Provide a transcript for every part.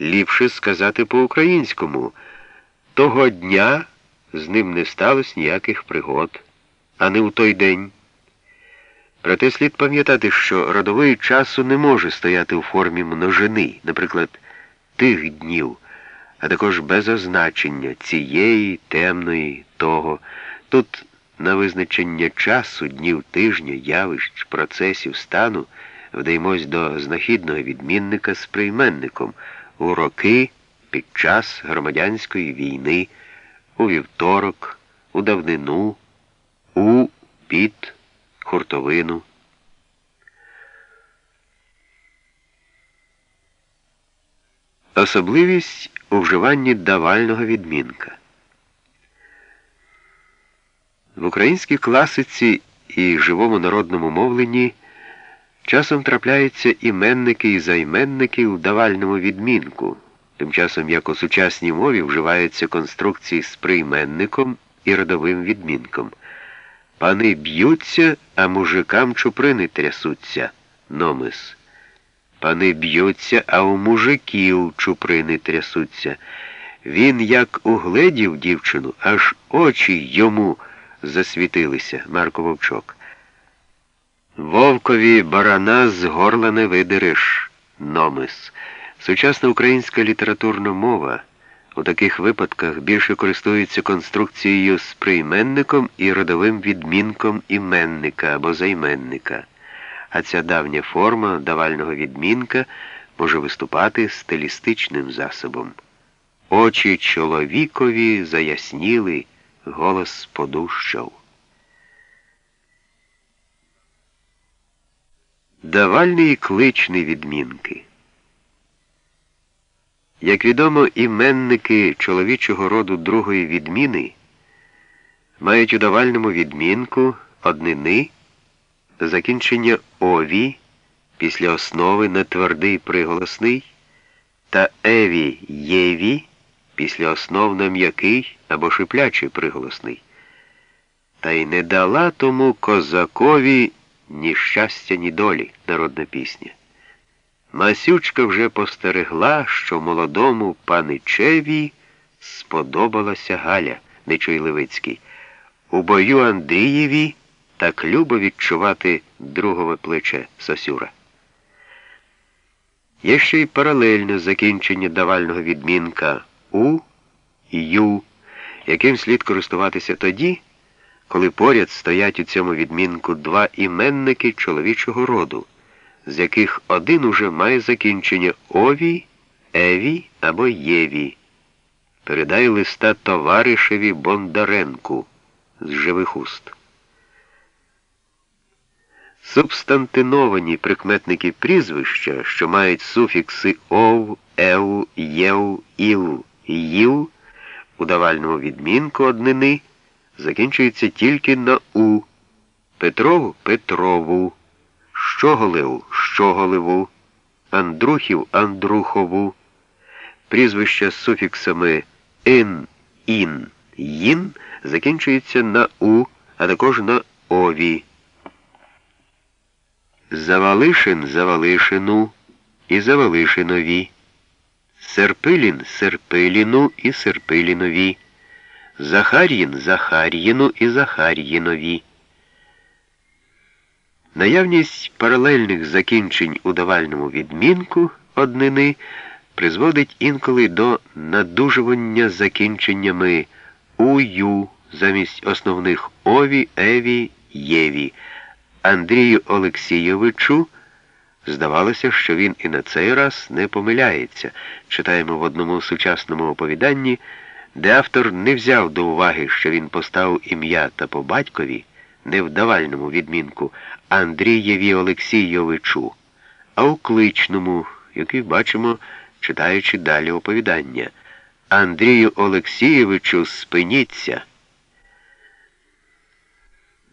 Ліпше сказати по-українському. Того дня з ним не сталося ніяких пригод, а не у той день. Проте слід пам'ятати, що родовий часу не може стояти у формі множини, наприклад, тих днів, а також без означення цієї, темної, того. Тут на визначення часу, днів тижня, явищ, процесів, стану вдаємось до знахідного відмінника з прийменником у роки під час громадянської війни, у вівторок, у давнину, у під хуртовину. Особливість у вживанні давального відмінка. В українській класиці і живому народному мовленні часом трапляються іменники і займенники у давальному відмінку, тим часом як у сучасній мові вживаються конструкції з прийменником і родовим відмінком. Пани б'ються, а мужикам чуприни трясуться. Номис. Пани б'ються, а у мужиків чуприни трясуться. Він як угледів дівчину, аж очі йому засвітилися, Марко Вовчок. Вовкові барана з горла не видереш. Номис. Сучасна українська літературна мова у таких випадках більше користується конструкцією з прийменником і родовим відмінком іменника або займенника. А ця давня форма давального відмінка може виступати стилістичним засобом. Очі чоловікові заясніли, голос подущав. Давальний кличний відмінки. Як відомо, іменники чоловічого роду другої відміни мають у давальному відмінку однини закінчення ові після основи на твердий приголосний та еві єві після основ на м'який або шиплячий приголосний. Та й не дала тому козакові ні щастя, ні долі народна пісня. Масючка вже постерегла, що молодому паничеві сподобалася Галя, Нечуй Левицький. У бою Андрієві так любо відчувати другове плече Сосюра. Є ще й паралельне закінчення давального відмінка У і Ю, яким слід користуватися тоді, коли поряд стоять у цьому відмінку два іменники чоловічого роду з яких один уже має закінчення Ові, Еві або Єві. Передай листа товаришеві Бондаренку з живих уст. Субстантиновані прикметники прізвища, що мають суфікси ов, ев, єв, іл, їв, у давальному відмінку однини закінчуються тільки на У. Петрову Петрову. Щоголеву Щоголеву, Андрухів Андрухову, прізвища з суфіксами ин, ін, їн закінчується на У, а також на Ові. Завалишин Завалишину і Завалишинові, Серпилін Серпиліну і Серпилінові, Захар'їн Захар'їну і Захар'їнові. Наявність паралельних закінчень у давальному відмінку однини призводить інколи до надужування закінченнями ую замість основних ові, еві, єві. Андрію Олексійовичу здавалося, що він і на цей раз не помиляється. Читаємо в одному сучасному оповіданні, де автор не взяв до уваги, що він поставив ім'я та по батькові не в давальному відмінку Андрієві Олексійовичу, а у кличному, який бачимо, читаючи далі оповідання. Андрію Олексійовичу спиніться.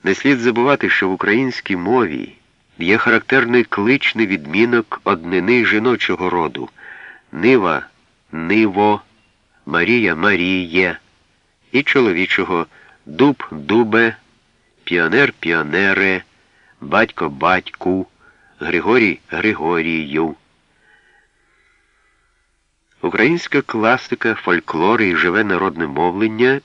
Не слід забувати, що в українській мові є характерний кличний відмінок однини жіночого роду Нива Ниво, Марія Маріє і чоловічого Дуб Дубе піонер піонере, батько батьку, Григорій Григорію. Українська класика, фольклори і живе народне мовлення